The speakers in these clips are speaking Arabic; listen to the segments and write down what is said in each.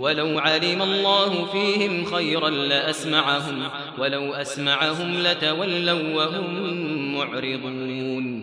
ولو علم الله فيهم خيرا لأسمعهم ولو أسمعهم لتولوا وهم معرضون.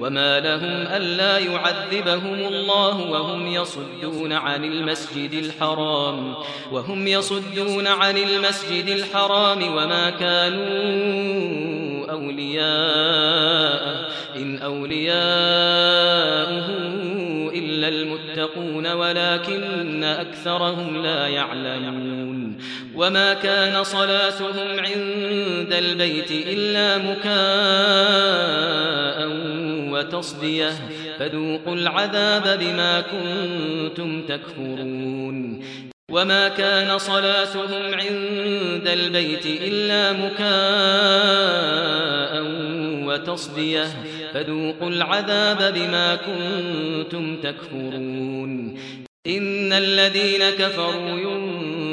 وما لهم ألا يعذبهم الله وهم يصدون عن المسجد الحرام وهم يصدون عن المسجد الحرام وما كانوا أولياء إن أولياءه إلا المتقون ولكن أكثرهم لا يعلمون وما كان صلاتهم عند البيت إلا مكاء وتصديه فذوقوا العذاب بما كنتم تكفرون. وما كان صلاتهم عند البيت إلا مكاء وتصديه فذوقوا العذاب بما كنتم تكفرون. إن الذين كفروا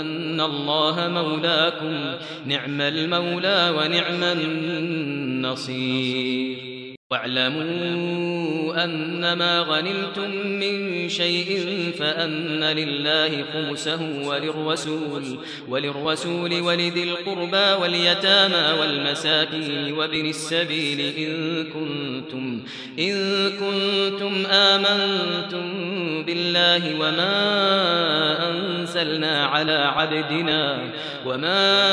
أن الله مولاكم. نعم المولى ونعم النصير. واعلموا أنما غنمتم من شيء فأن لله خمسه وللرسول وللرسول ولذي القربى واليتامى والمساكين وابن السبيل إن كنتم إن كنتم آمنتم بالله وما أنزلنا على عبدنا وما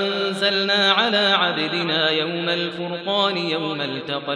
أنزلنا على عبدنا يوم الفرقان يوم التقى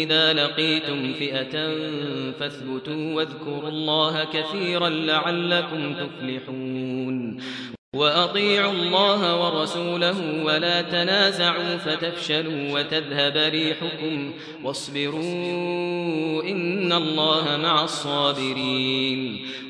إذا لقيتم فئة فاثبتوا واذكروا الله كثيرا لعلكم تفلحون. وأطيعوا الله ورسوله ولا تنازعوا فتفشلوا وتذهب ريحكم واصبروا إن الله مع الصابرين.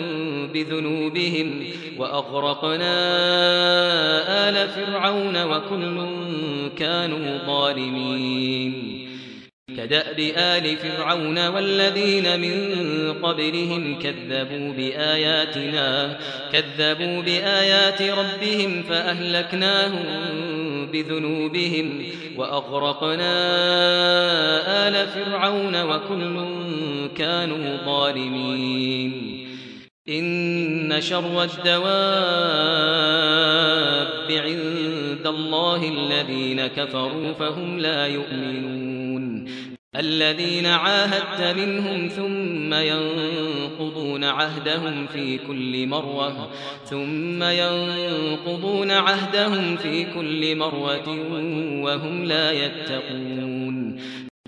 بذنوبهم وأغرقنا آل فرعون وكل كانوا ظالمين. كدأب آل فرعون والذين من قبلهم كذبوا بآياتنا كذبوا بآيات ربهم فأهلكناهم بذنوبهم وأغرقنا آل فرعون وكل كانوا ظالمين. إن شر الدواب عند الله الذين كفروا فهم لا يؤمنون. الذين عاهدت منهم ثم ينقضون عهدهم في كل مرة ثم ينقضون عهدهم في كل مرة وهم لا يتقون.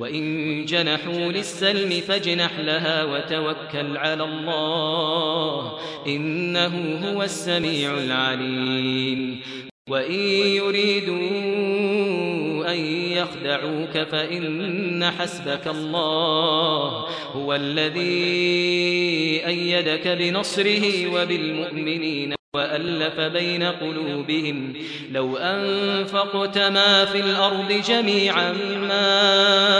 وإن جنحوا للسلم فاجنح لها وتوكل على الله إنه هو السميع العليم. وإن يريدوا أن يخدعوك فإن حسبك الله هو الذي أيدك بنصره وبالمؤمنين وألف بين قلوبهم لو أنفقت ما في الأرض جميعا ما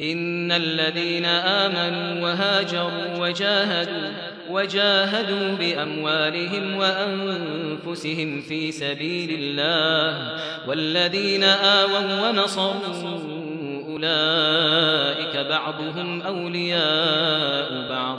إن الذين آمنوا وهاجروا وجاهدوا وجاهدوا بأموالهم وأنفسهم في سبيل الله والذين آووا ونصروا أولئك بعضهم أولياء بعض